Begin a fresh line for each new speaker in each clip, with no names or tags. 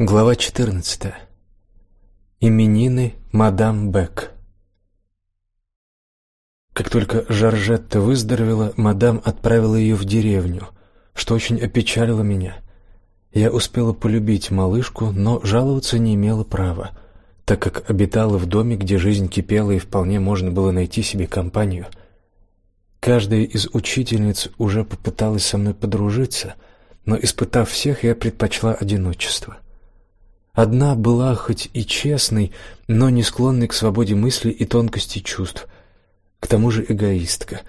Глава 14. Именины мадам Бек. Как только Жоржетта выздоровела, мадам отправила ее в деревню, что очень опечалило меня. Я успела полюбить малышку, но жаловаться не имела права, так как обитала в доме, где жизнь кипела и вполне можно было найти себе компанию. Каждая из учительниц уже попыталась со мной подружиться, но испытав всех, я предпочла одиночество. Одна была хоть и честной, но не склонной к свободе мысли и тонкости чувств. К тому же эгоистка.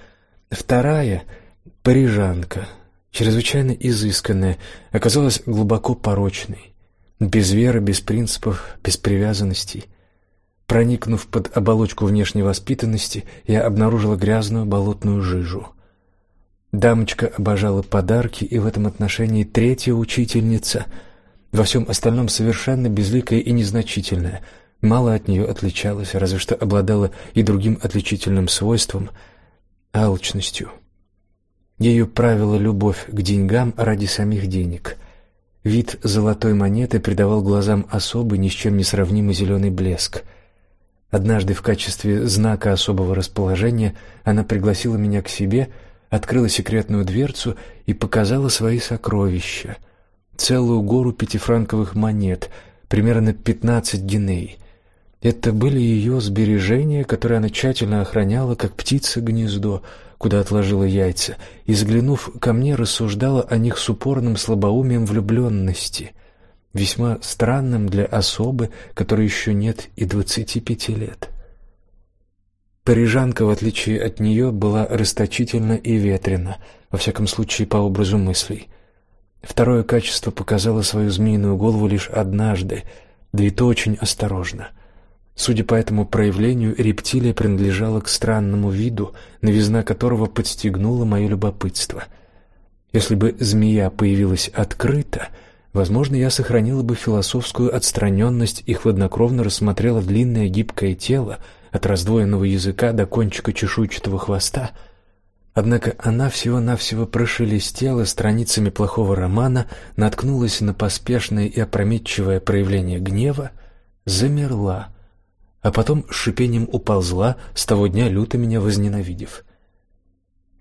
Вторая парижанка, чрезвычайно изысканная, оказалась глубоко порочной, без веры, без принципов, без привязанностей. Проникнув под оболочку внешней воспитанности, я обнаружила грязную болотную жижу. Дамочка обожала подарки, и в этом отношении третья учительница — во всем остальном совершенно безликая и незначительная, мало от нее отличалась, разве что обладала и другим отличительным свойством алчностью. Ее правила любовь к деньгам ради самих денег. Вид золотой монеты придавал глазам особый, ни с чем не сравнимый зеленый блеск. Однажды в качестве знака особого расположения она пригласила меня к себе, открыла секретную дверцу и показала свои сокровища — целую гору пятифранковых монет, примерно пятнадцать гиней. Это были ее сбережения, которые она тщательно охраняла, как птица гнездо, куда отложила яйца, и, взглянув ко мне, рассуждала о них с упорным слабоумием влюбленности, весьма странным для особы, которой еще нет и двадцати пяти лет. Парижанка, в отличие от нее, была расточительна и ветрена, во всяком случае по образу мыслей. Второе качество показало свою змеиную голову лишь однажды, да и то очень осторожно. Судя по этому проявлению, рептилия принадлежала к странному виду, новизна которого подстегнула мое любопытство. Если бы змея появилась открыто, возможно, я сохранила бы философскую отстраненность и хладнокровно рассмотрела длинное гибкое тело от раздвоенного языка до кончика чешуйчатого хвоста — Однако она всего-навсего прошелестела страницами плохого романа, наткнулась на поспешное и опрометчивое проявление гнева, замерла, а потом с шипением уползла, с того дня люто меня возненавидев.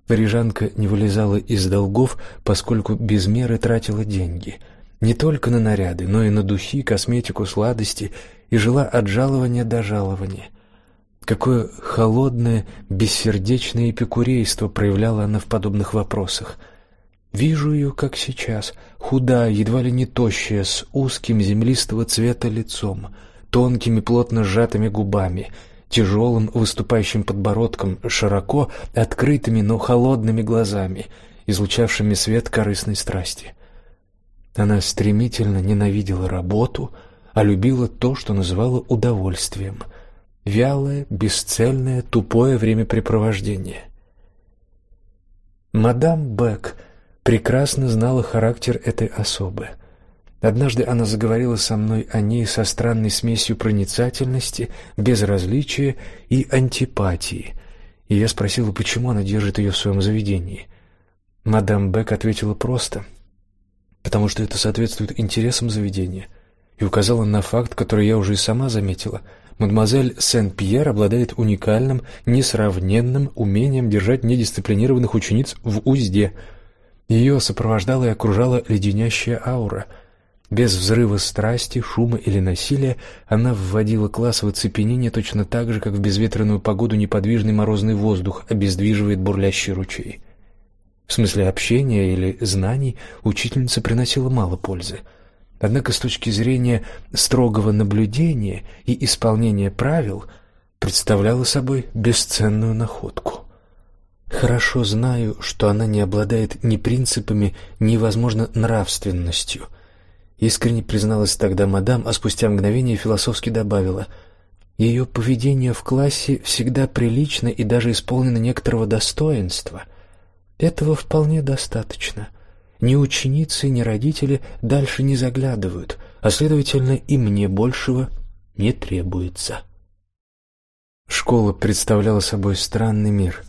Парижанка не вылезала из долгов, поскольку без меры тратила деньги, не только на наряды, но и на духи, косметику, сладости, и жила от жалования до жалования. Какое холодное, бессердечное эпикурейство проявляла она в подобных вопросах. Вижу ее, как сейчас, худая, едва ли не тощая, с узким землистого цвета лицом, тонкими плотно сжатыми губами, тяжелым выступающим подбородком, широко открытыми, но холодными глазами, излучавшими свет корыстной страсти. Она стремительно ненавидела работу, а любила то, что называла удовольствием — вялое, бесцельное, тупое времяпрепровождение. Мадам Бек прекрасно знала характер этой особы. Однажды она заговорила со мной о ней со странной смесью проницательности, безразличия и антипатии, и я спросила, почему она держит ее в своем заведении. Мадам Бек ответила просто: потому что это соответствует интересам заведения, и указала на факт, который я уже и сама заметила — Мадемуазель Сен-Пьер обладает уникальным, несравненным умением держать недисциплинированных учениц в узде. Ее сопровождала и окружала леденящая аура. Без взрыва страсти, шума или насилия она вводила класс в оцепенение точно так же, как в безветренную погоду неподвижный морозный воздух обездвиживает бурлящий ручей. В смысле общения или знаний учительница приносила мало пользы. Однако с точки зрения строгого наблюдения и исполнения правил представляла собой бесценную находку. Хорошо знаю, что она не обладает ни принципами, ни, возможно, нравственностью. Искренне призналась тогда мадам, а спустя мгновение философски добавила: ее поведение в классе всегда прилично и даже исполнено некоторого достоинства. Этого вполне достаточно. Ни ученицы, ни родители дальше не заглядывают, а следовательно, и мне большего не требуется. Школа представляла собой странный мир,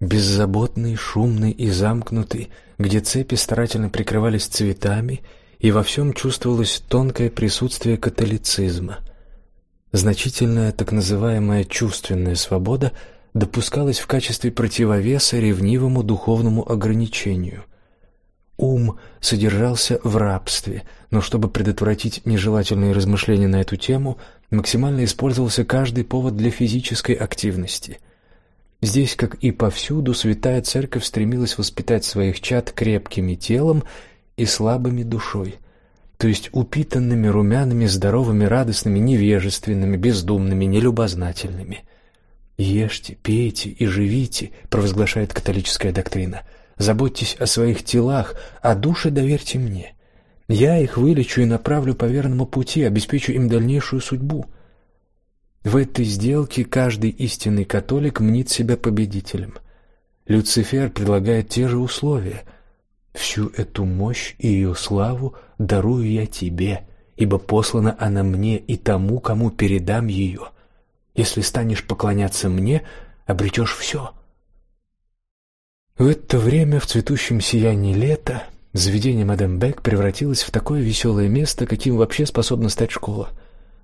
беззаботный, шумный и замкнутый, где цепи старательно прикрывались цветами, и во всем чувствовалось тонкое присутствие католицизма. Значительная так называемая чувственная свобода допускалась в качестве противовеса ревнивому духовному ограничению. Ум содержался в рабстве, но чтобы предотвратить нежелательные размышления на эту тему, максимально использовался каждый повод для физической активности. Здесь, как и повсюду, святая церковь стремилась воспитать своих чад крепкими телом и слабыми душой, то есть упитанными, румяными, здоровыми, радостными, невежественными, бездумными, нелюбознательными. Ешьте, пейте и живите, провозглашает католическая доктрина. Заботьтесь о своих телах, а души доверьте мне. Я их вылечу и направлю по верному пути, обеспечу им дальнейшую судьбу. В этой сделке каждый истинный католик мнит себя победителем. Люцифер предлагает те же условия — Всю эту мощь и ее славу дарую я тебе, ибо послана она мне и тому, кому передам ее. Если станешь поклоняться мне, обретешь все. В это время в цветущем сиянии лета заведение мадам Бек превратилось в такое веселое место, каким вообще способна стать школа.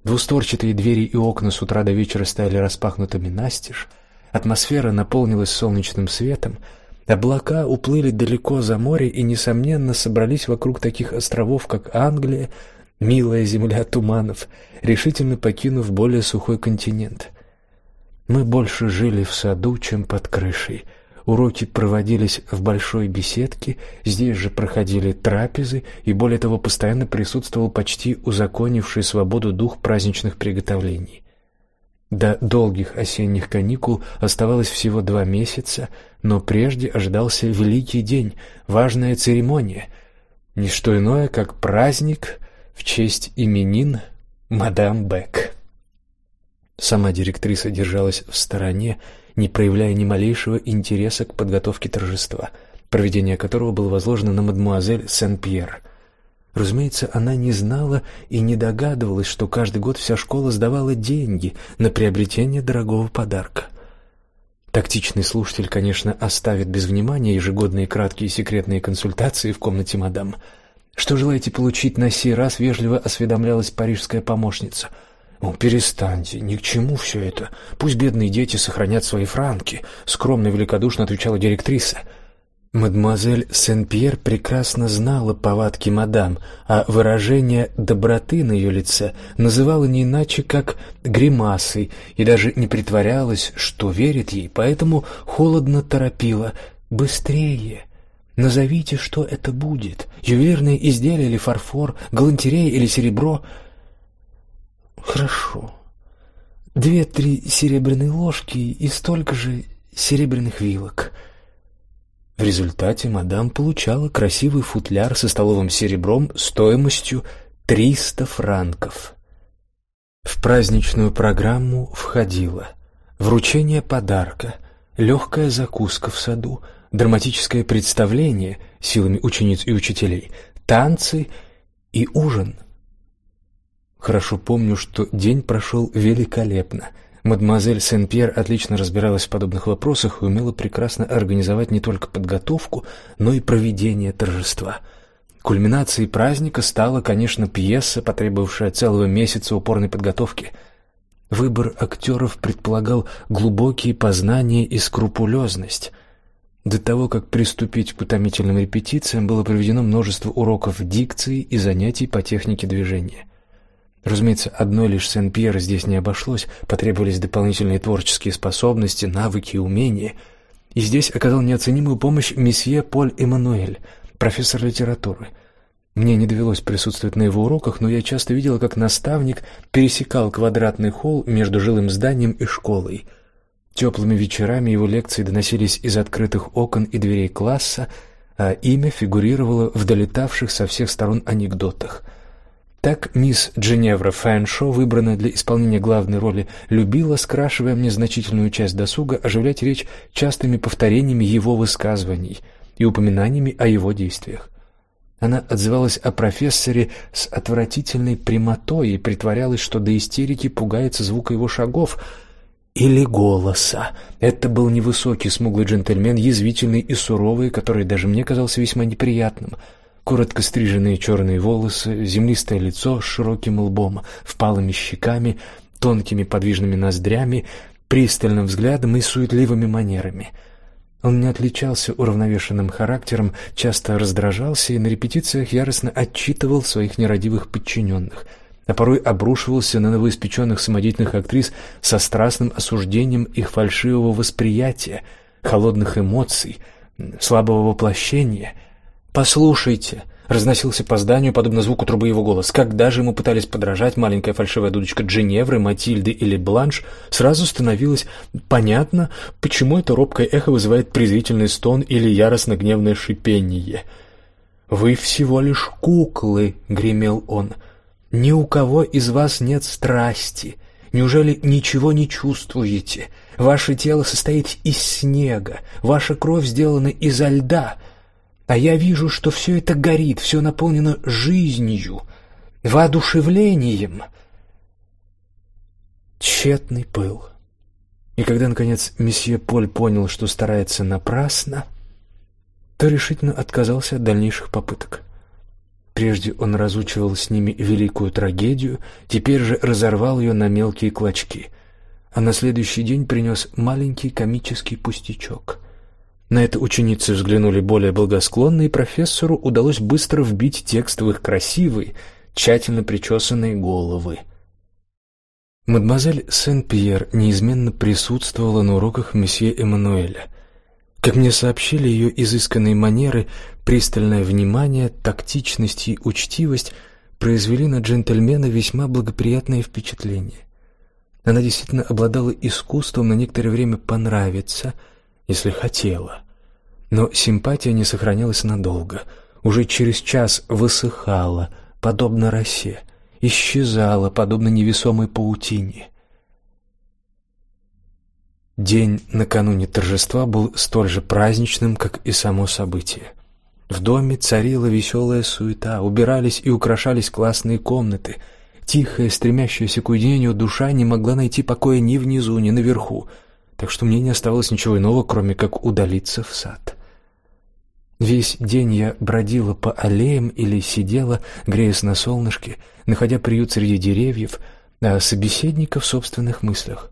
Двустворчатые двери и окна с утра до вечера стояли распахнутыми настежь, атмосфера наполнилась солнечным светом, Облака уплыли далеко за море и несомненно собрались вокруг таких островов, как Англия, милая земля туманов, решительно покинув более сухой континент. Мы больше жили в саду, чем под крышей. Уроки проводились в большой беседке, здесь же проходили трапезы, и более того, постоянно присутствовал почти узаконивший свободу дух праздничных приготовлений. До долгих осенних каникул оставалось всего два месяца, но прежде ожидался великий день, важная церемония, не что иное, как праздник в честь именин мадам Бек. Сама директриса держалась в стороне, не проявляя ни малейшего интереса к подготовке торжества, проведение которого было возложено на мадмуазель Сен-Пьер — Разумеется, она не знала и не догадывалась, что каждый год вся школа сдавала деньги на приобретение дорогого подарка. Тактичный слушатель, конечно, оставит без внимания ежегодные краткие секретные консультации в комнате мадам. Что желаете получить на сей раз, вежливо осведомлялась парижская помощница. «О, перестаньте, ни к чему все это. Пусть бедные дети сохранят свои франки», — скромно и великодушно отвечала директриса. Мадемуазель Сен-Пьер прекрасно знала повадки мадам, а выражение доброты на ее лице называла не иначе как гримасой и даже не притворялась, что верит ей, поэтому холодно торопила: "Быстрее! Назовите, что это будет: ювелирное изделие или фарфор, галантерея или серебро?" "Хорошо. Две-три серебряные ложки и столько же серебряных вилок." В результате мадам получала красивый футляр со столовым серебром стоимостью 300 франков. В праздничную программу входило вручение подарка, легкая закуска в саду, драматическое представление силами учениц и учителей, танцы и ужин. Хорошо помню, что день прошел великолепно — Мадемуазель Сен-Пьер отлично разбиралась в подобных вопросах и умела прекрасно организовать не только подготовку, но и проведение торжества. Кульминацией праздника стала, конечно, пьеса, потребовавшая целого месяца упорной подготовки. Выбор актеров предполагал глубокие познания и скрупулезность. До того, как приступить к утомительным репетициям, было проведено множество уроков дикции и занятий по технике движения. Разумеется, одной лишь Сен-Пьер здесь не обошлось, потребовались дополнительные творческие способности, навыки и умения. И здесь оказал неоценимую помощь месье Поль Эммануэль, профессор литературы. Мне не довелось присутствовать на его уроках, но я часто видела, как наставник пересекал квадратный холл между жилым зданием и школой. Теплыми вечерами его лекции доносились из открытых окон и дверей класса, а имя фигурировало в долетавших со всех сторон анекдотах — так мисс Дженевра Фэншо, выбранная для исполнения главной роли, любила, скрашивая мне значительную часть досуга, оживлять речь частыми повторениями его высказываний и упоминаниями о его действиях. Она отзывалась о профессоре с отвратительной прямотой и притворялась, что до истерики пугается звука его шагов или голоса. Это был невысокий смуглый джентльмен, язвительный и суровый, который даже мне казался весьма неприятным. Коротко стриженные черные волосы, землистое лицо с широким лбом, впалыми щеками, тонкими подвижными ноздрями, пристальным взглядом и суетливыми манерами. Он не отличался уравновешенным характером, часто раздражался и на репетициях яростно отчитывал своих нерадивых подчиненных, а порой обрушивался на новоиспеченных самодеятельных актрис со страстным осуждением их фальшивого восприятия, холодных эмоций, слабого воплощения. «Послушайте», Разносился по зданию, подобно звуку трубы его голос. Когда же ему пытались подражать маленькая фальшивая дудочка Дженевры, Матильды или Бланш, сразу становилось понятно, почему это робкое эхо вызывает презрительный стон или яростно гневное шипение. «Вы всего лишь куклы», — гремел он. «Ни у кого из вас нет страсти. Неужели ничего не чувствуете? Ваше тело состоит из снега, ваша кровь сделана изо льда». А я вижу, что все это горит, все наполнено жизнью, воодушевлением. Тщетный пыл. И когда, наконец, месье Поль понял, что старается напрасно, то решительно отказался от дальнейших попыток. Прежде он разучивал с ними великую трагедию, теперь же разорвал ее на мелкие клочки, а на следующий день принес маленький комический пустячок — на это ученицы взглянули более благосклонно, и профессору удалось быстро вбить текст в их красивые, тщательно причесанные головы. Мадемуазель Сен-Пьер неизменно присутствовала на уроках месье Эммануэля. Как мне сообщили, ее изысканные манеры, пристальное внимание, тактичность и учтивость произвели на джентльмена весьма благоприятное впечатление. Она действительно обладала искусством на некоторое время понравиться – если хотела. Но симпатия не сохранялась надолго. Уже через час высыхала, подобно росе, исчезала, подобно невесомой паутине. День накануне торжества был столь же праздничным, как и само событие. В доме царила веселая суета, убирались и украшались классные комнаты. Тихая, стремящаяся к уединению душа не могла найти покоя ни внизу, ни наверху — так что мне не оставалось ничего иного, кроме как удалиться в сад. Весь день я бродила по аллеям или сидела, греясь на солнышке, находя приют среди деревьев, а собеседника в собственных мыслях.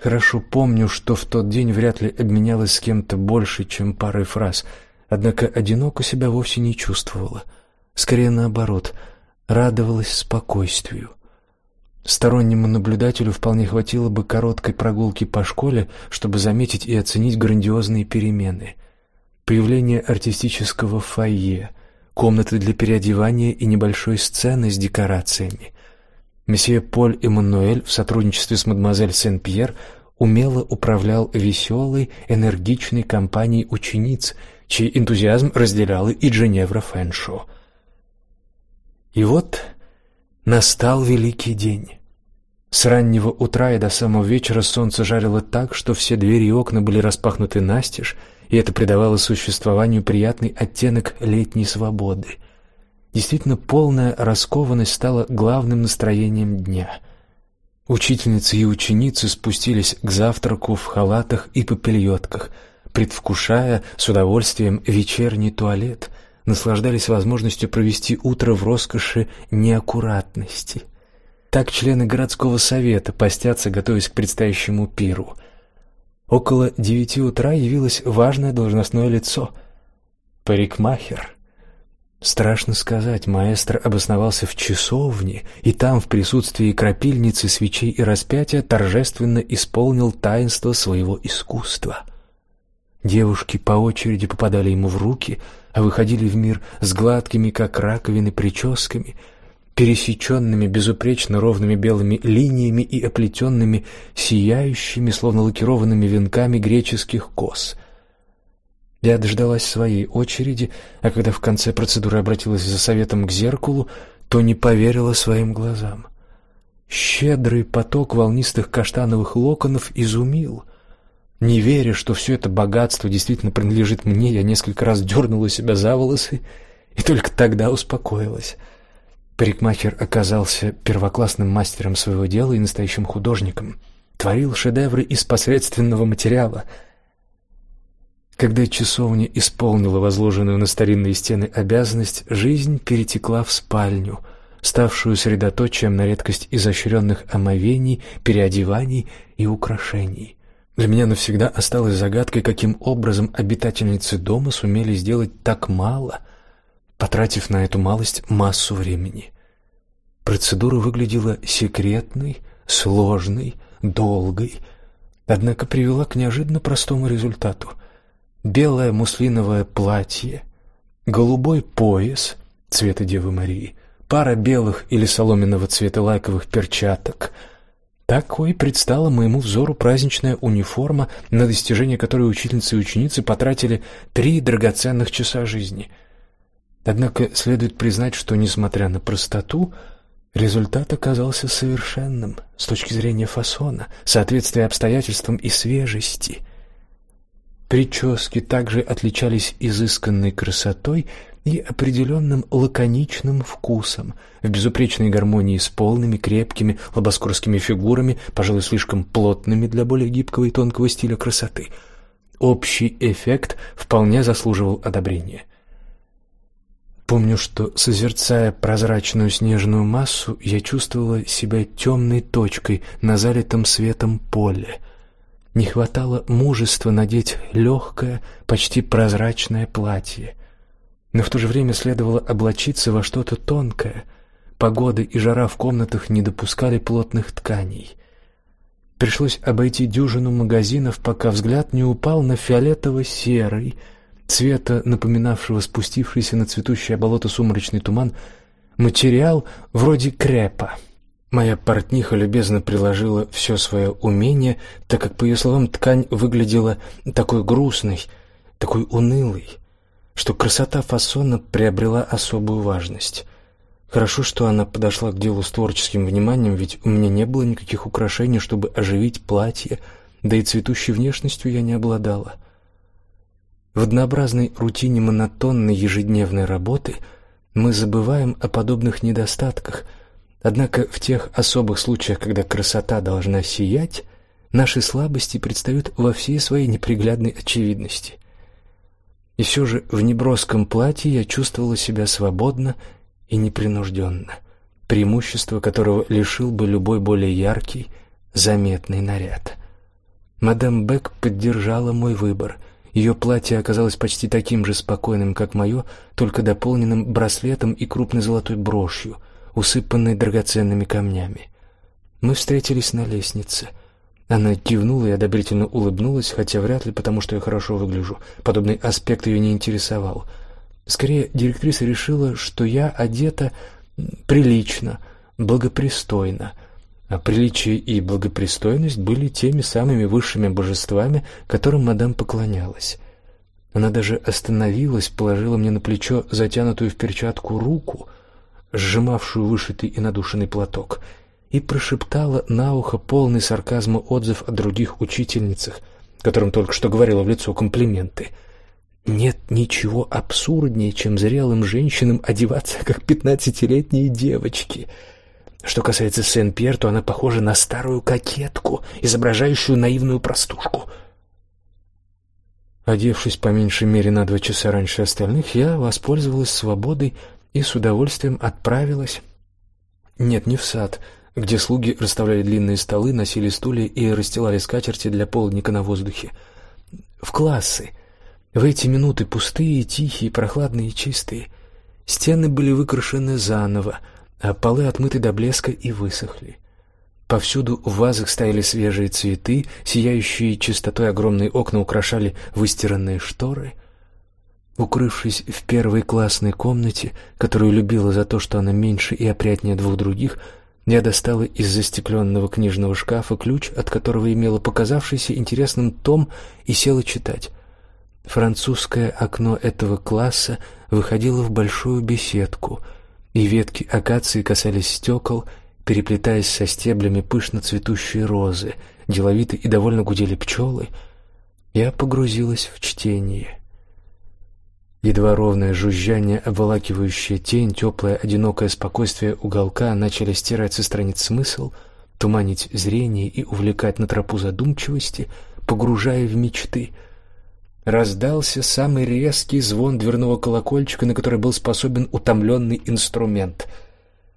Хорошо помню, что в тот день вряд ли обменялась с кем-то больше, чем парой фраз, однако одиноко себя вовсе не чувствовала. Скорее наоборот, радовалась спокойствию. Стороннему наблюдателю вполне хватило бы короткой прогулки по школе, чтобы заметить и оценить грандиозные перемены. Появление артистического фойе, комнаты для переодевания и небольшой сцены с декорациями. Месье Поль Эммануэль в сотрудничестве с мадемуазель Сен-Пьер умело управлял веселой, энергичной компанией учениц, чей энтузиазм разделяла и Дженевра Фэншо. И вот Настал великий день. С раннего утра и до самого вечера солнце жарило так, что все двери и окна были распахнуты настежь, и это придавало существованию приятный оттенок летней свободы. Действительно, полная раскованность стала главным настроением дня. Учительницы и ученицы спустились к завтраку в халатах и попельотках, предвкушая с удовольствием вечерний туалет — наслаждались возможностью провести утро в роскоши неаккуратности. Так члены городского совета постятся, готовясь к предстоящему пиру. Около девяти утра явилось важное должностное лицо парикмахер. Страшно сказать, маэстро обосновался в часовне, и там в присутствии крапильницы, свечей и распятия торжественно исполнил таинство своего искусства. Девушки по очереди попадали ему в руки, а выходили в мир с гладкими, как раковины, прическами, пересеченными безупречно ровными белыми линиями и оплетенными сияющими, словно лакированными венками греческих кос. Я дождалась своей очереди, а когда в конце процедуры обратилась за советом к зеркалу, то не поверила своим глазам. Щедрый поток волнистых каштановых локонов изумил — не веря, что все это богатство действительно принадлежит мне, я несколько раз дернула себя за волосы и только тогда успокоилась. Парикмахер оказался первоклассным мастером своего дела и настоящим художником. Творил шедевры из посредственного материала. Когда часовня исполнила возложенную на старинные стены обязанность, жизнь перетекла в спальню, ставшую средоточием на редкость изощренных омовений, переодеваний и украшений. Для меня навсегда осталась загадкой, каким образом обитательницы дома сумели сделать так мало, потратив на эту малость массу времени. Процедура выглядела секретной, сложной, долгой, однако привела к неожиданно простому результату — белое муслиновое платье, голубой пояс цвета Девы Марии, пара белых или соломенного цвета лайковых перчаток. Такой предстала моему взору праздничная униформа, на достижение которой учительницы и ученицы потратили три драгоценных часа жизни. Однако следует признать, что несмотря на простоту, результат оказался совершенным с точки зрения фасона, соответствия обстоятельствам и свежести. Прически также отличались изысканной красотой и определенным лаконичным вкусом, в безупречной гармонии с полными, крепкими, лобоскорскими фигурами, пожалуй, слишком плотными для более гибкого и тонкого стиля красоты. Общий эффект вполне заслуживал одобрения. Помню, что созерцая прозрачную снежную массу, я чувствовала себя темной точкой на залитом светом поле. Не хватало мужества надеть легкое, почти прозрачное платье. Но в то же время следовало облачиться во что-то тонкое. Погода и жара в комнатах не допускали плотных тканей. Пришлось обойти дюжину магазинов, пока взгляд не упал на фиолетово-серый, цвета напоминавшего спустившийся на цветущее болото сумрачный туман, материал вроде крепа. Моя портниха любезно приложила все свое умение, так как по ее словам ткань выглядела такой грустной, такой унылой, что красота фасона приобрела особую важность. Хорошо, что она подошла к делу с творческим вниманием, ведь у меня не было никаких украшений, чтобы оживить платье, да и цветущей внешностью я не обладала. В однообразной рутине монотонной ежедневной работы мы забываем о подобных недостатках – Однако в тех особых случаях, когда красота должна сиять, наши слабости предстают во всей своей неприглядной очевидности. И все же в неброском платье я чувствовала себя свободно и непринужденно, преимущество которого лишил бы любой более яркий, заметный наряд. Мадам Бек поддержала мой выбор. Ее платье оказалось почти таким же спокойным, как мое, только дополненным браслетом и крупной золотой брошью — усыпанной драгоценными камнями. Мы встретились на лестнице. Она кивнула и одобрительно улыбнулась, хотя вряд ли потому, что я хорошо выгляжу. Подобный аспект ее не интересовал. Скорее, директриса решила, что я одета прилично, благопристойно. А приличие и благопристойность были теми самыми высшими божествами, которым мадам поклонялась. Она даже остановилась, положила мне на плечо затянутую в перчатку руку — сжимавшую вышитый и надушенный платок, и прошептала на ухо полный сарказма отзыв о других учительницах, которым только что говорила в лицо комплименты. Нет ничего абсурднее, чем зрелым женщинам одеваться как пятнадцатилетние девочки. Что касается Сен-Пьер, то она похожа на старую кокетку, изображающую наивную простушку. Одевшись по меньшей мере на два часа раньше остальных, я воспользовалась свободой и с удовольствием отправилась. Нет, не в сад, где слуги расставляли длинные столы, носили стулья и расстилали скатерти для полдника на воздухе. В классы. В эти минуты пустые, тихие, прохладные и чистые. Стены были выкрашены заново, а полы отмыты до блеска и высохли. Повсюду в вазах стояли свежие цветы, сияющие чистотой огромные окна украшали выстиранные шторы — Укрывшись в первой классной комнате, которую любила за то, что она меньше и опрятнее двух других, я достала из застекленного книжного шкафа ключ, от которого имела показавшийся интересным том, и села читать. Французское окно этого класса выходило в большую беседку, и ветки акации касались стекол, переплетаясь со стеблями пышно цветущей розы, деловито и довольно гудели пчелы. Я погрузилась в чтение. Едва ровное жужжание, обволакивающая тень, теплое одинокое спокойствие уголка начали стирать со страниц смысл, туманить зрение и увлекать на тропу задумчивости, погружая в мечты. раздался самый резкий звон дверного колокольчика, на который был способен утомленный инструмент.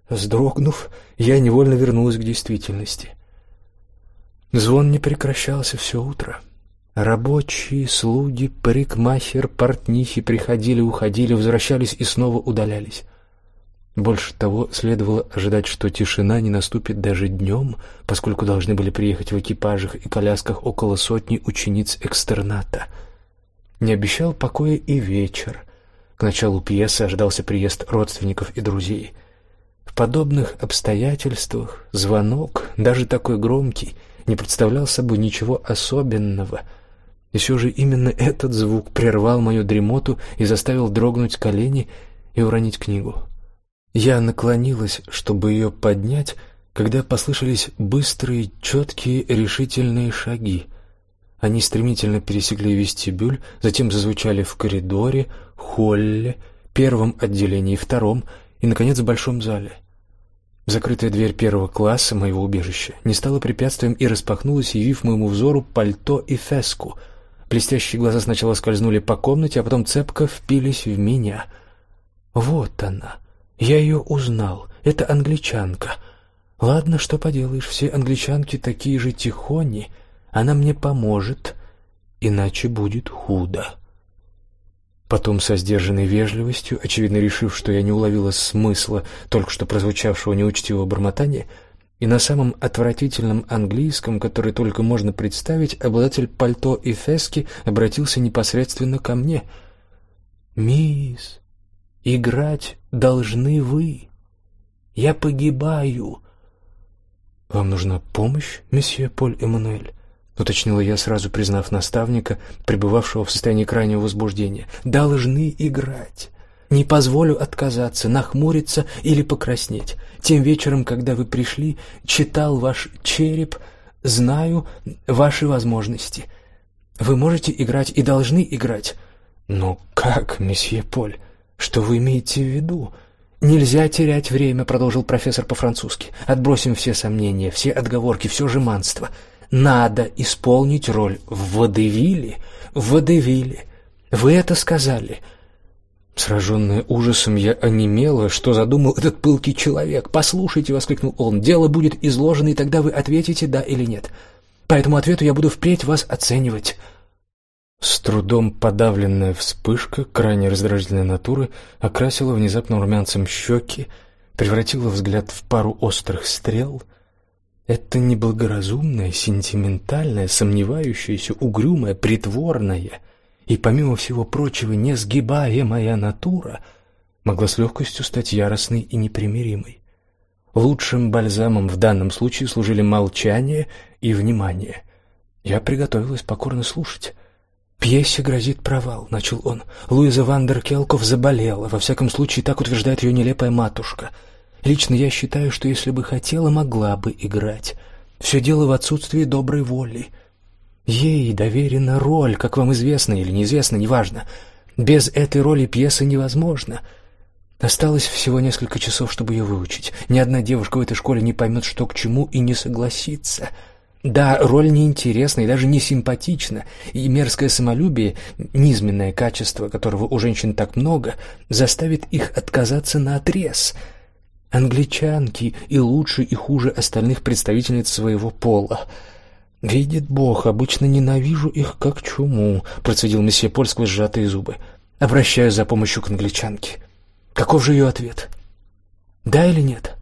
Вздрогнув, я невольно вернулась к действительности. Звон не прекращался все утро. Рабочие, слуги, парикмахер, портнихи приходили, уходили, возвращались и снова удалялись. Больше того, следовало ожидать, что тишина не наступит даже днем, поскольку должны были приехать в экипажах и колясках около сотни учениц экстерната — не обещал покоя и вечер. К началу пьесы ожидался приезд родственников и друзей. В подобных обстоятельствах звонок, даже такой громкий, не представлял собой ничего особенного. И все же именно этот звук прервал мою дремоту и заставил дрогнуть колени и уронить книгу. Я наклонилась, чтобы ее поднять, когда послышались быстрые, четкие, решительные шаги — они стремительно пересекли вестибюль, затем зазвучали в коридоре, холле, первом отделении, втором и, наконец, в большом зале. Закрытая дверь первого класса моего убежища не стала препятствием и распахнулась, явив моему взору пальто и феску. Блестящие глаза сначала скользнули по комнате, а потом цепко впились в меня. Вот она. Я ее узнал. Это англичанка. Ладно, что поделаешь, все англичанки такие же тихони — она мне поможет, иначе будет худо. Потом со сдержанной вежливостью, очевидно решив, что я не уловила смысла только что прозвучавшего неучтивого бормотания, и на самом отвратительном английском, который только можно представить, обладатель пальто и фески обратился непосредственно ко мне. «Мисс, играть должны вы. Я погибаю». «Вам нужна помощь, месье Поль Эммануэль?» уточнила я, сразу признав наставника, пребывавшего в состоянии крайнего возбуждения. Должны играть. Не позволю отказаться, нахмуриться или покраснеть. Тем вечером, когда вы пришли, читал ваш череп, знаю ваши возможности. Вы можете играть и должны играть. Но как, месье Поль? Что вы имеете в виду? Нельзя терять время, продолжил профессор по-французски. Отбросим все сомнения, все отговорки, все жеманство надо исполнить роль в водевиле, в водевиле. Вы это сказали. Сраженная ужасом, я онемела, что задумал этот пылкий человек. «Послушайте», — воскликнул он, — «дело будет изложено, и тогда вы ответите «да» или «нет». По этому ответу я буду впредь вас оценивать». С трудом подавленная вспышка крайне раздражительной натуры окрасила внезапно румянцем щеки, превратила взгляд в пару острых стрел — это неблагоразумная, сентиментальная, сомневающаяся, угрюмая, притворная и, помимо всего прочего, несгибаемая натура могла с легкостью стать яростной и непримиримой. Лучшим бальзамом в данном случае служили молчание и внимание. Я приготовилась покорно слушать. «Пьесе грозит провал», — начал он. «Луиза Вандеркелков заболела, во всяком случае, так утверждает ее нелепая матушка». Лично я считаю, что если бы хотела, могла бы играть. Все дело в отсутствии доброй воли. Ей доверена роль, как вам известно или неизвестно, неважно. Без этой роли пьеса невозможна. Осталось всего несколько часов, чтобы ее выучить. Ни одна девушка в этой школе не поймет, что к чему, и не согласится. Да, роль неинтересна и даже не симпатична, и мерзкое самолюбие, низменное качество, которого у женщин так много, заставит их отказаться наотрез — Англичанки и лучше и хуже остальных представительниц своего пола. Видит Бог, обычно ненавижу их как чуму, процедил месье Поль сквозь сжатые зубы. Обращаюсь за помощью к англичанке. Каков же ее ответ? Да или нет?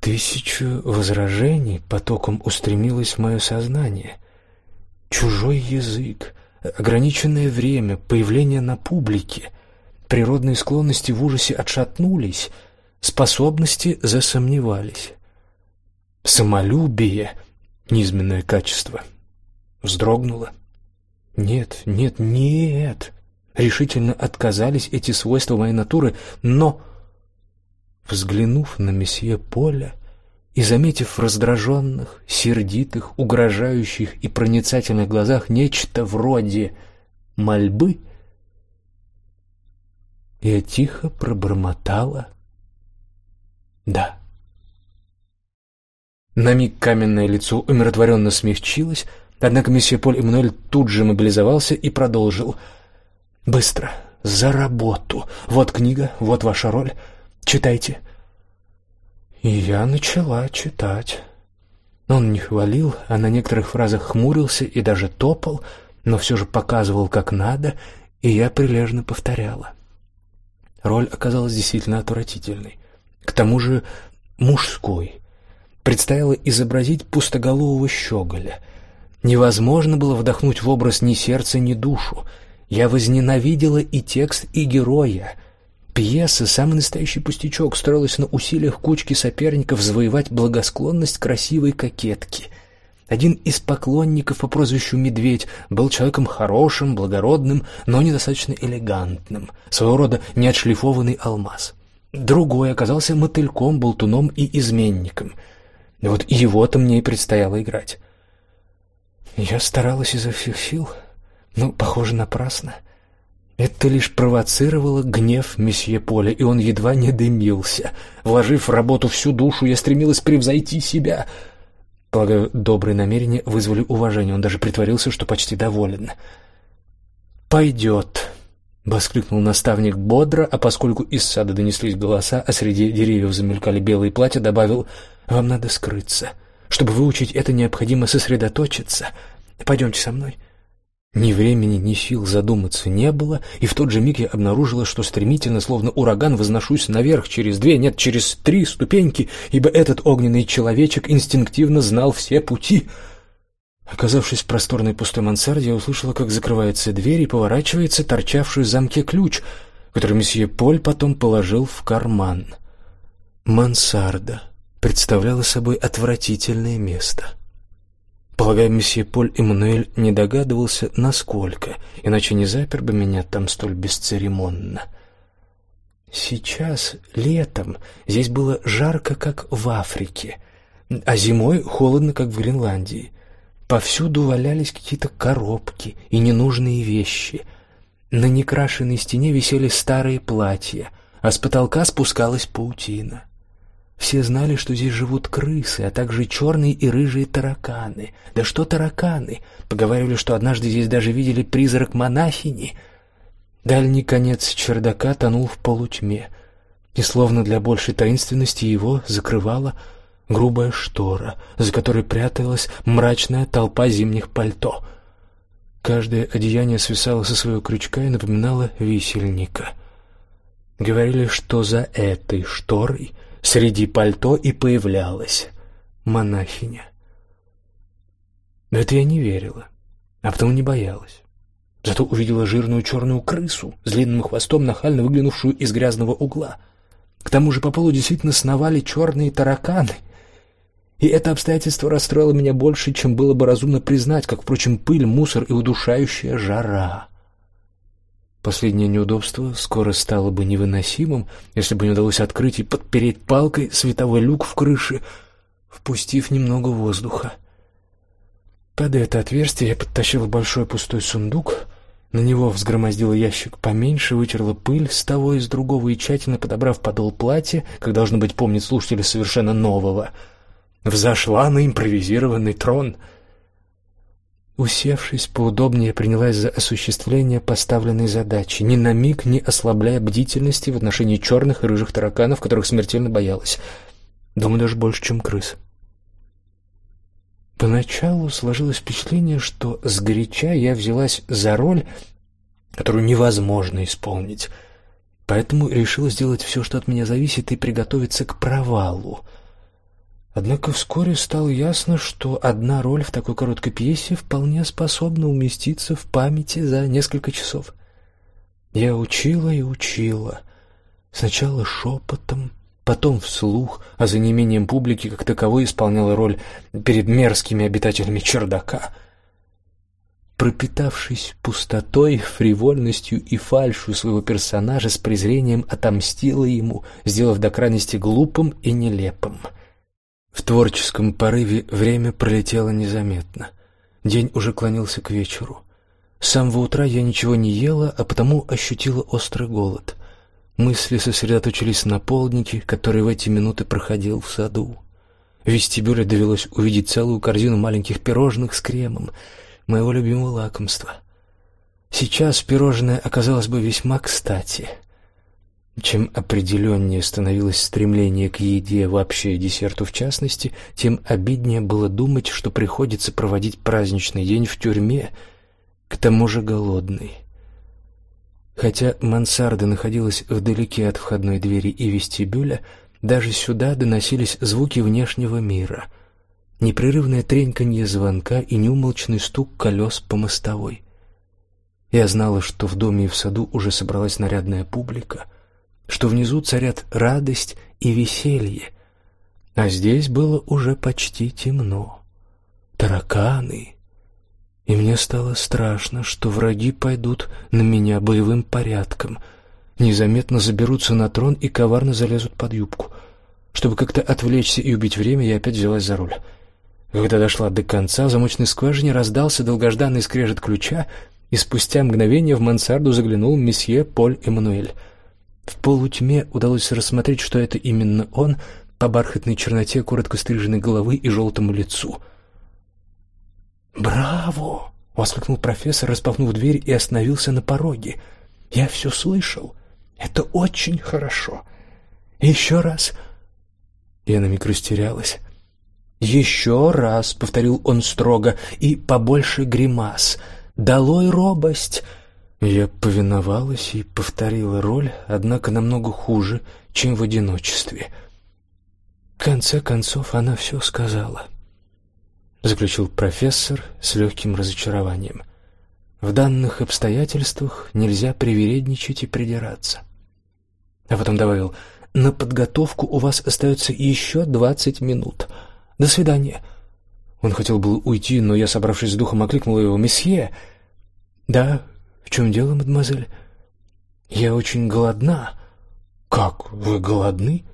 Тысячу возражений потоком устремилось в мое сознание. Чужой язык, ограниченное время, появление на публике — Природные склонности в ужасе отшатнулись, способности засомневались. Самолюбие, низменное качество, вздрогнуло. Нет, нет, нет. Решительно отказались эти свойства моей натуры, но взглянув на месье Поля и заметив в раздраженных, сердитых, угрожающих и проницательных глазах нечто вроде мольбы, я тихо пробормотала «да». На миг каменное лицо умиротворенно смягчилось, Однако месье Поль Эммануэль тут же мобилизовался и продолжил. «Быстро, за работу. Вот книга, вот ваша роль. Читайте». И я начала читать. Он не хвалил, а на некоторых фразах хмурился и даже топал, но все же показывал, как надо, и я прилежно повторяла. Роль оказалась действительно отвратительной. К тому же мужской. Предстояло изобразить пустоголового щеголя. Невозможно было вдохнуть в образ ни сердце, ни душу. Я возненавидела и текст, и героя. Пьеса, самый настоящий пустячок, строилась на усилиях кучки соперников завоевать благосклонность красивой кокетки. Один из поклонников по прозвищу Медведь был человеком хорошим, благородным, но недостаточно элегантным, своего рода неотшлифованный алмаз. Другой оказался мотыльком, болтуном и изменником. И вот его-то мне и предстояло играть. Я старалась изо всех сил, но, похоже, напрасно. Это лишь провоцировало гнев месье Поля, и он едва не дымился. Вложив в работу всю душу, я стремилась превзойти себя — Полагаю, добрые намерения вызвали уважение. Он даже притворился, что почти доволен. «Пойдет», — воскликнул наставник бодро, а поскольку из сада донеслись голоса, а среди деревьев замелькали белые платья, добавил «Вам надо скрыться. Чтобы выучить это, необходимо сосредоточиться. Пойдемте со мной». Ни времени, ни сил задуматься не было, и в тот же миг я обнаружила, что стремительно, словно ураган, возношусь наверх через две, нет, через три ступеньки, ибо этот огненный человечек инстинктивно знал все пути. Оказавшись в просторной пустой мансарде, я услышала, как закрывается дверь и поворачивается торчавший в замке ключ, который месье Поль потом положил в карман. Мансарда представляла собой отвратительное место — Полагаю, месье Поль Эммануэль не догадывался, насколько, иначе не запер бы меня там столь бесцеремонно. Сейчас, летом, здесь было жарко, как в Африке, а зимой холодно, как в Гренландии. Повсюду валялись какие-то коробки и ненужные вещи. На некрашенной стене висели старые платья, а с потолка спускалась паутина. Все знали, что здесь живут крысы, а также черные и рыжие тараканы. Да что тараканы? Поговаривали, что однажды здесь даже видели призрак монахини. Дальний конец чердака тонул в полутьме, и словно для большей таинственности его закрывала грубая штора, за которой пряталась мрачная толпа зимних пальто. Каждое одеяние свисало со своего крючка и напоминало висельника. Говорили, что за этой шторой Среди пальто и появлялась монахиня. Но это я не верила, а потом не боялась. Зато увидела жирную черную крысу с длинным хвостом, нахально выглянувшую из грязного угла. К тому же по полу действительно сновали черные тараканы. И это обстоятельство расстроило меня больше, чем было бы разумно признать, как, впрочем, пыль, мусор и удушающая жара. Последнее неудобство скоро стало бы невыносимым, если бы не удалось открыть и подпереть палкой световой люк в крыше, впустив немного воздуха. Под это отверстие я подтащила большой пустой сундук, на него взгромоздила ящик поменьше, вытерла пыль с того и с другого и тщательно подобрав подол платья, как должно быть помнить слушатели совершенно нового, взошла на импровизированный трон — Усевшись поудобнее, принялась за осуществление поставленной задачи, ни на миг не ослабляя бдительности в отношении черных и рыжих тараканов, которых смертельно боялась. Думаю, даже больше, чем крыс. Поначалу сложилось впечатление, что сгоряча я взялась за роль, которую невозможно исполнить, поэтому решила сделать все, что от меня зависит, и приготовиться к провалу — Однако вскоре стало ясно, что одна роль в такой короткой пьесе вполне способна уместиться в памяти за несколько часов. Я учила и учила, сначала шепотом, потом вслух, а за неимением публики как таковой исполняла роль перед мерзкими обитателями чердака. Пропитавшись пустотой, фривольностью и фальшью своего персонажа, с презрением отомстила ему, сделав до крайности глупым и нелепым — в творческом порыве время пролетело незаметно. День уже клонился к вечеру. С самого утра я ничего не ела, а потому ощутила острый голод. Мысли сосредоточились на полднике, который в эти минуты проходил в саду. В вестибюле довелось увидеть целую корзину маленьких пирожных с кремом, моего любимого лакомства. Сейчас пирожное оказалось бы весьма кстати. Чем определеннее становилось стремление к еде вообще и десерту в частности, тем обиднее было думать, что приходится проводить праздничный день в тюрьме, к тому же голодный. Хотя мансарда находилась вдалеке от входной двери и вестибюля, даже сюда доносились звуки внешнего мира. Непрерывное треньканье звонка и неумолчный стук колес по мостовой. Я знала, что в доме и в саду уже собралась нарядная публика, что внизу царят радость и веселье, а здесь было уже почти темно. Тараканы, и мне стало страшно, что враги пойдут на меня боевым порядком — незаметно заберутся на трон и коварно залезут под юбку. Чтобы как-то отвлечься и убить время, я опять взялась за руль. Когда дошла до конца, в замочной скважине раздался долгожданный скрежет ключа, и спустя мгновение в мансарду заглянул месье Поль Эммануэль. В полутьме удалось рассмотреть, что это именно он, по бархатной черноте коротко стриженной головы и желтому лицу. «Браво!» — воскликнул профессор, распахнув дверь и остановился на пороге. «Я все слышал. Это очень хорошо. Еще раз. Я на миг растерялась. Еще раз, повторил он строго, и побольше гримас. Долой робость. Я повиновалась и повторила роль, однако намного хуже, чем в одиночестве. В конце концов она все сказала. Заключил профессор с легким разочарованием. В данных обстоятельствах нельзя привередничать и придираться а потом добавил: "На подготовку у вас остается еще двадцать минут. До свидания". Он хотел был уйти, но я, собравшись с духом, окликнула его: "Месье!" "Да, в чем дело, мадемуазель?" "Я очень голодна". "Как? Вы голодны?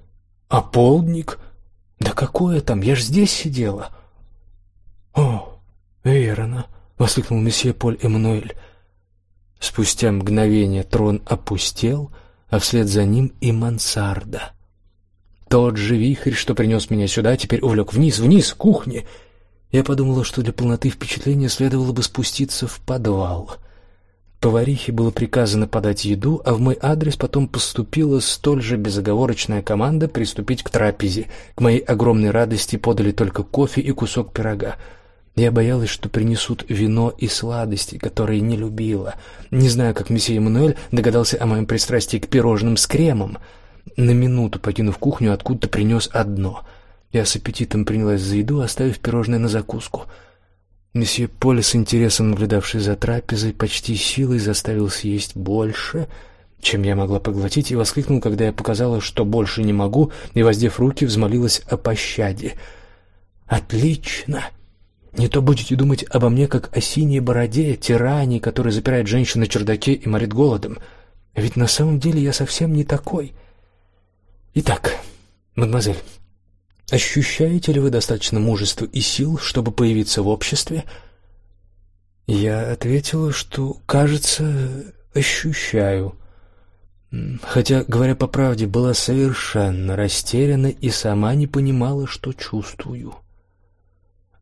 А полдник? Да какое там? Я ж здесь сидела". "О, верно", воскликнул месье Поль Эммануэль. Спустя мгновение трон опустел, а вслед за ним и мансарда. Тот же вихрь, что принес меня сюда, теперь увлек вниз, вниз, к кухне. Я подумала, что для полноты впечатления следовало бы спуститься в подвал. Поварихе было приказано подать еду, а в мой адрес потом поступила столь же безоговорочная команда приступить к трапезе. К моей огромной радости подали только кофе и кусок пирога. Я боялась, что принесут вино и сладости, которые не любила. Не знаю, как месье Эммануэль догадался о моем пристрастии к пирожным с кремом. На минуту, покинув кухню, откуда-то принес одно. Я с аппетитом принялась за еду, оставив пирожное на закуску. Месье Поле, с интересом наблюдавший за трапезой, почти силой заставил съесть больше, чем я могла поглотить, и воскликнул, когда я показала, что больше не могу, и, воздев руки, взмолилась о пощаде. «Отлично!» Не то будете думать обо мне как о синей бороде, тиране, который запирает женщин на чердаке и морит голодом. Ведь на самом деле я совсем не такой. Итак, мадемуазель, ощущаете ли вы достаточно мужества и сил, чтобы появиться в обществе? Я ответила, что, кажется, ощущаю. Хотя, говоря по правде, была совершенно растеряна и сама не понимала, что чувствую.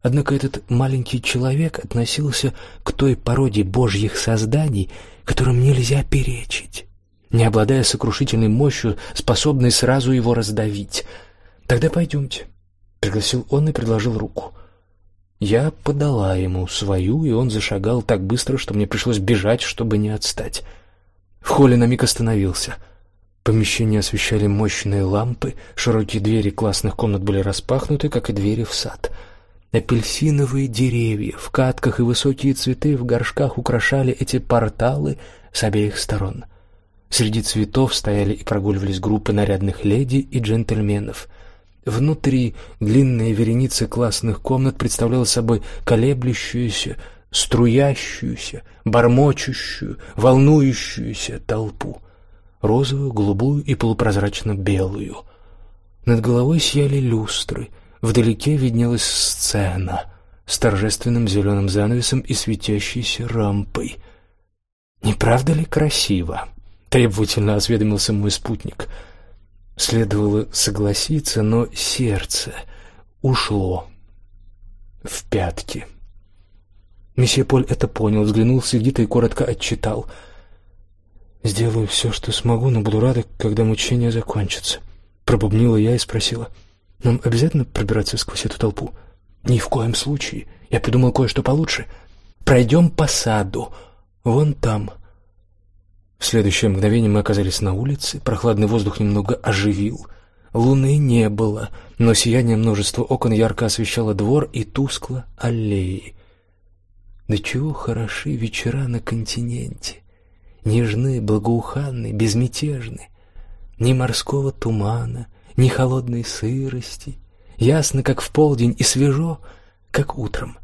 Однако этот маленький человек относился к той породе божьих созданий, которым нельзя перечить, не обладая сокрушительной мощью, способной сразу его раздавить. Тогда пойдемте, пригласил он и предложил руку. Я подала ему свою, и он зашагал так быстро, что мне пришлось бежать, чтобы не отстать. В холле на миг остановился. Помещение освещали мощные лампы, широкие двери классных комнат были распахнуты, как и двери в сад. Апельсиновые деревья в катках и высокие цветы в горшках украшали эти порталы с обеих сторон. Среди цветов стояли и прогуливались группы нарядных леди и джентльменов. Внутри длинная вереница классных комнат представляла собой колеблющуюся, струящуюся, бормочущую, волнующуюся толпу, розовую, голубую и полупрозрачно-белую. Над головой сияли люстры — Вдалеке виднелась сцена с торжественным зеленым занавесом и светящейся рампой. Не правда ли красиво? требовательно осведомился мой спутник. Следовало согласиться, но сердце ушло в пятки. Месье Поль это понял, взглянул сердито и коротко отчитал. «Сделаю все, что смогу, но буду рада, когда мучения закончатся». Пробубнила я и спросила. «Нам обязательно пробираться сквозь эту толпу?» «Ни в коем случае. Я придумал кое-что получше. Пройдем по саду. Вон там». В следующее мгновение мы оказались на улице, прохладный воздух немного оживил. Луны не было, но сияние множества окон ярко освещало двор и тускло аллеи. Да чего хороши вечера на континенте. Нежны, благоуханны, безмятежны. Ни морского тумана, ни холодной сырости. Ясно, как в полдень, и свежо, как утром.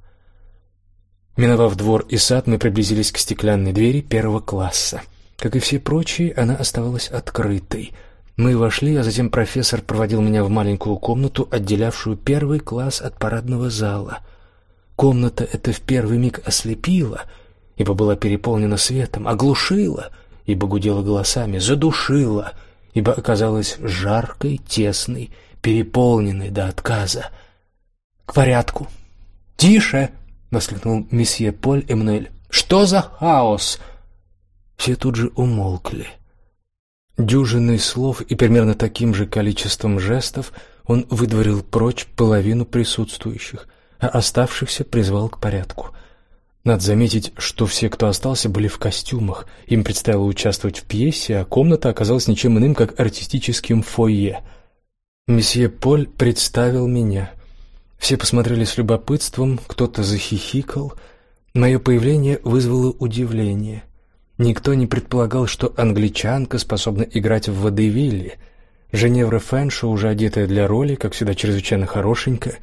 Миновав двор и сад, мы приблизились к стеклянной двери первого класса. Как и все прочие, она оставалась открытой. Мы вошли, а затем профессор проводил меня в маленькую комнату, отделявшую первый класс от парадного зала — Комната эта в первый миг ослепила, ибо была переполнена светом, оглушила, ибо гудела голосами, задушила, ибо оказалась жаркой, тесной, переполненной до отказа. К порядку. Тише, воскликнул месье Поль Эммануэль. Что за хаос? Все тут же умолкли. Дюжиной слов и примерно таким же количеством жестов он выдворил прочь половину присутствующих а оставшихся призвал к порядку. Надо заметить, что все, кто остался, были в костюмах. Им предстояло участвовать в пьесе, а комната оказалась ничем иным, как артистическим фойе. Месье Поль представил меня. Все посмотрели с любопытством, кто-то захихикал. Мое появление вызвало удивление. Никто не предполагал, что англичанка способна играть в водевиле. Женевра Фэншо, уже одетая для роли, как всегда чрезвычайно хорошенькая,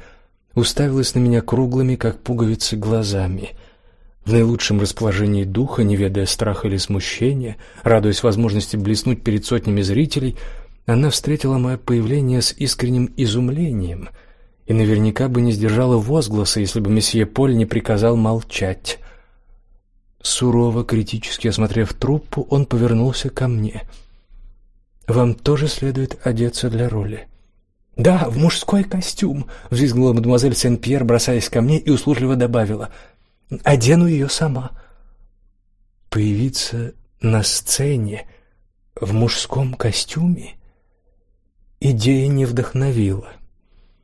уставилась на меня круглыми, как пуговицы, глазами. В наилучшем расположении духа, не ведая страха или смущения, радуясь возможности блеснуть перед сотнями зрителей, она встретила мое появление с искренним изумлением и наверняка бы не сдержала возгласа, если бы месье Поль не приказал молчать. Сурово, критически осмотрев труппу, он повернулся ко мне. Вам тоже следует одеться для роли. «Да, в мужской костюм!» — взвизгнула мадемуазель Сен-Пьер, бросаясь ко мне и услужливо добавила. «Одену ее сама». Появиться на сцене в мужском костюме идея не вдохновила.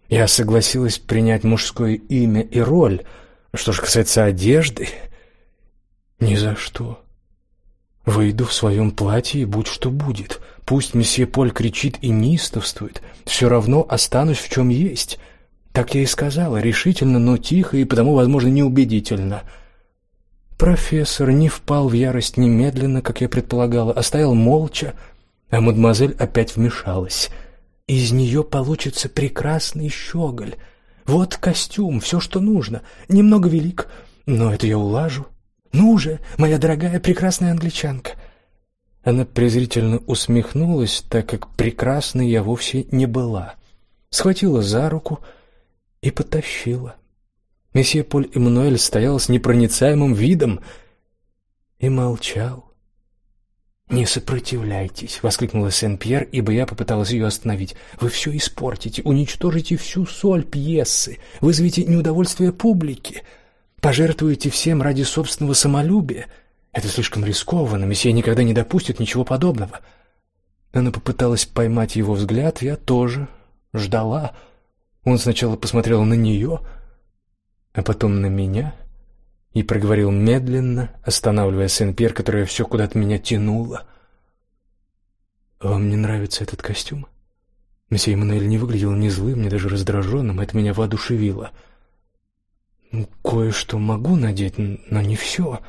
Я согласилась принять мужское имя и роль. Что же касается одежды, ни за что. Выйду в своем платье и будь что будет. Пусть месье Поль кричит и неистовствует, все равно останусь в чем есть. Так я и сказала, решительно, но тихо и потому, возможно, неубедительно. Профессор не впал в ярость немедленно, как я предполагала, а стоял молча, а мадемуазель опять вмешалась. Из нее получится прекрасный щеголь. Вот костюм, все, что нужно. Немного велик, но это я улажу. Ну же, моя дорогая прекрасная англичанка. Она презрительно усмехнулась, так как прекрасной я вовсе не была. Схватила за руку и потащила. Месье Поль Эммануэль стоял с непроницаемым видом и молчал. «Не сопротивляйтесь!» — воскликнула Сен-Пьер, ибо я попыталась ее остановить. «Вы все испортите, уничтожите всю соль пьесы, вызовете неудовольствие публики!» Пожертвуете всем ради собственного самолюбия. Это слишком рискованно, месье никогда не допустит ничего подобного. Она попыталась поймать его взгляд, я тоже ждала. Он сначала посмотрел на нее, а потом на меня и проговорил медленно, останавливая Сен-Пьер, которая все куда-то меня тянула. «Вам не нравится этот костюм?» Месье Эммануэль не выглядел ни злым, ни даже раздраженным, это меня воодушевило — Кое-что могу надеть, но не все.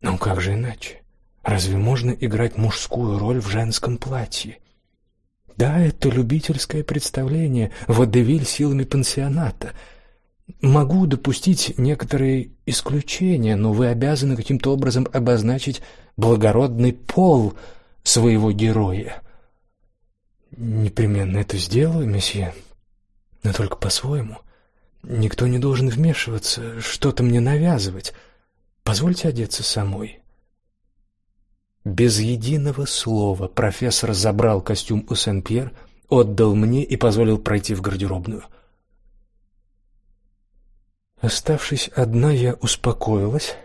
Ну как же иначе? Разве можно играть мужскую роль в женском платье? Да, это любительское представление, водевиль силами пансионата. Могу допустить некоторые исключения, но вы обязаны каким-то образом обозначить благородный пол своего героя. Непременно это сделаю, месье, но только по-своему. Никто не должен вмешиваться, что-то мне навязывать. Позвольте одеться самой. Без единого слова профессор забрал костюм у Сен-Пьер, отдал мне и позволил пройти в гардеробную. Оставшись одна, я успокоилась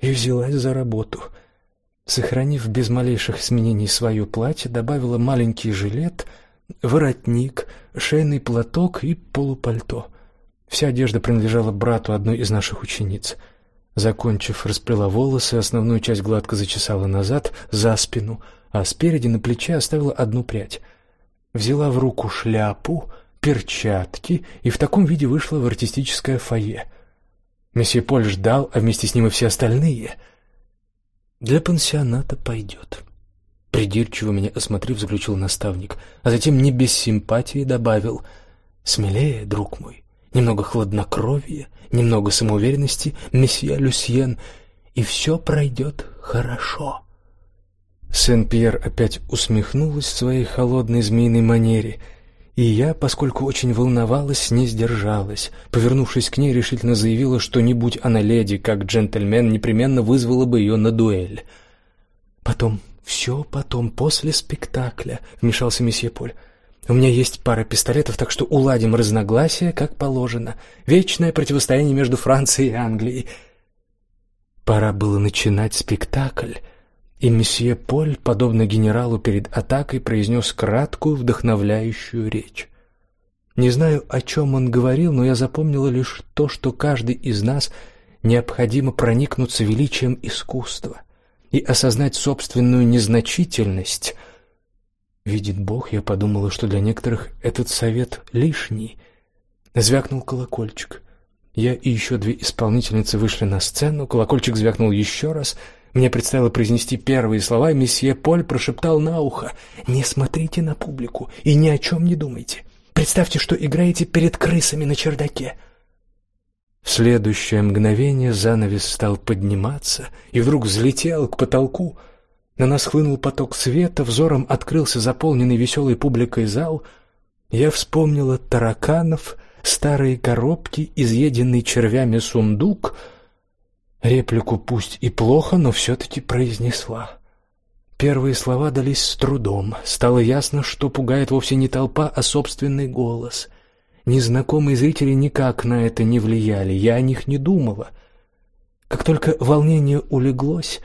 и взялась за работу. Сохранив без малейших изменений свое платье, добавила маленький жилет, воротник, шейный платок и полупальто. Вся одежда принадлежала брату одной из наших учениц. Закончив, расплела волосы, основную часть гладко зачесала назад, за спину, а спереди на плече оставила одну прядь. Взяла в руку шляпу, перчатки и в таком виде вышла в артистическое фойе. Месье Поль ждал, а вместе с ним и все остальные. Для пансионата пойдет. Придирчиво меня осмотрев, заключил наставник, а затем не без симпатии добавил: "Смелее, друг мой, немного хладнокровия, немного самоуверенности, месье Люсьен, и все пройдет хорошо". Сен-Пьер опять усмехнулась в своей холодной змеиной манере. И я, поскольку очень волновалась, не сдержалась. Повернувшись к ней, решительно заявила, что не будь она леди, как джентльмен, непременно вызвала бы ее на дуэль. Потом, все потом, после спектакля, вмешался месье Поль. У меня есть пара пистолетов, так что уладим разногласия, как положено. Вечное противостояние между Францией и Англией. Пора было начинать спектакль. И месье Поль, подобно генералу перед атакой, произнес краткую, вдохновляющую речь. Не знаю, о чем он говорил, но я запомнила лишь то, что каждый из нас необходимо проникнуться величием искусства и осознать собственную незначительность. Видит Бог, я подумала, что для некоторых этот совет лишний. Звякнул колокольчик. Я и еще две исполнительницы вышли на сцену, колокольчик звякнул еще раз — мне предстояло произнести первые слова, и месье Поль прошептал на ухо: "Не смотрите на публику и ни о чем не думайте. Представьте, что играете перед крысами на чердаке". В следующее мгновение занавес стал подниматься и вдруг взлетел к потолку. На нас хлынул поток света, взором открылся заполненный веселой публикой зал. Я вспомнила тараканов, старые коробки, изъеденный червями сундук — Реплику пусть и плохо, но все таки произнесла. Первые слова дались с трудом. Стало ясно, что пугает вовсе не толпа, а собственный голос. Незнакомые зрители никак на это не влияли, я о них не думала. Как только волнение улеглось,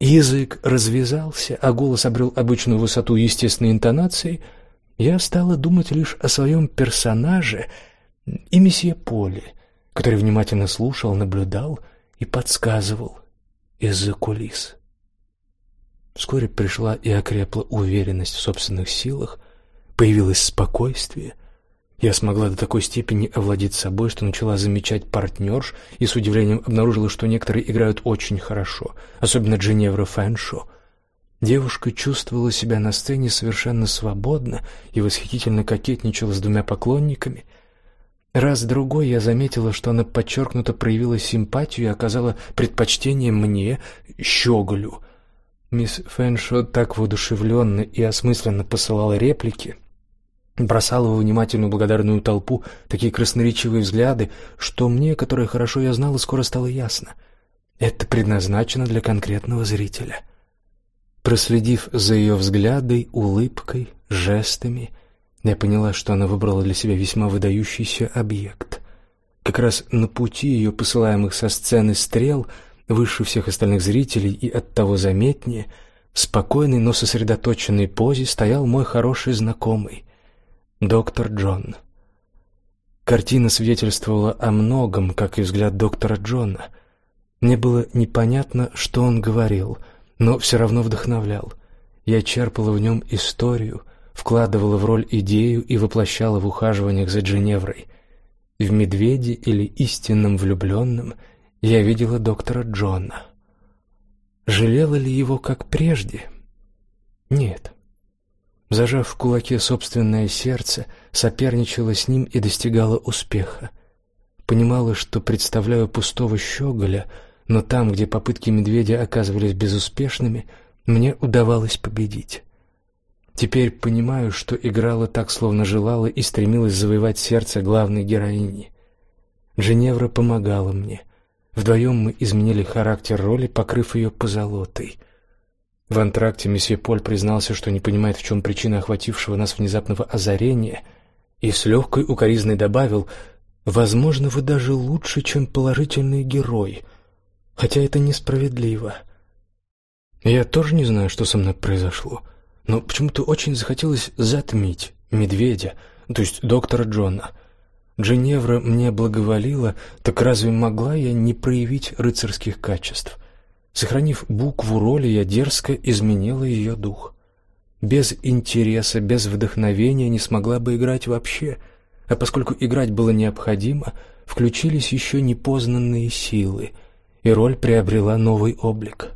язык развязался, а голос обрел обычную высоту естественной интонации, я стала думать лишь о своем персонаже и месье Поле, который внимательно слушал, наблюдал и подсказывал из-за кулис. Вскоре пришла и окрепла уверенность в собственных силах, появилось спокойствие. Я смогла до такой степени овладеть собой, что начала замечать партнерш и с удивлением обнаружила, что некоторые играют очень хорошо, особенно Дженевра Фэншо. Девушка чувствовала себя на сцене совершенно свободно и восхитительно кокетничала с двумя поклонниками — Раз другой я заметила, что она подчеркнуто проявила симпатию и оказала предпочтение мне, щеголю. Мисс Фэншо так воодушевленно и осмысленно посылала реплики, бросала в внимательную благодарную толпу такие красноречивые взгляды, что мне, которое хорошо я знала, скоро стало ясно. Это предназначено для конкретного зрителя. Проследив за ее взглядой, улыбкой, жестами, я поняла, что она выбрала для себя весьма выдающийся объект. Как раз на пути ее посылаемых со сцены стрел, выше всех остальных зрителей и оттого заметнее, в спокойной, но сосредоточенной позе стоял мой хороший знакомый, доктор Джон. Картина свидетельствовала о многом, как и взгляд доктора Джона. Мне было непонятно, что он говорил, но все равно вдохновлял. Я черпала в нем историю, вкладывала в роль идею и воплощала в ухаживаниях за Дженеврой. В медведе или истинном влюбленном я видела доктора Джона. Жалела ли его как прежде? Нет. Зажав в кулаке собственное сердце, соперничала с ним и достигала успеха. Понимала, что представляю пустого щеголя, но там, где попытки медведя оказывались безуспешными, мне удавалось победить. Теперь понимаю, что играла так, словно желала и стремилась завоевать сердце главной героини. Женевра помогала мне. Вдвоем мы изменили характер роли, покрыв ее позолотой. В антракте месье Поль признался, что не понимает, в чем причина охватившего нас внезапного озарения, и с легкой укоризной добавил: Возможно, вы даже лучше, чем положительный герой, хотя это несправедливо. Я тоже не знаю, что со мной произошло, но почему-то очень захотелось затмить медведя, то есть доктора Джона. Дженевра мне благоволила, так разве могла я не проявить рыцарских качеств? Сохранив букву роли, я дерзко изменила ее дух. Без интереса, без вдохновения не смогла бы играть вообще, а поскольку играть было необходимо, включились еще непознанные силы, и роль приобрела новый облик.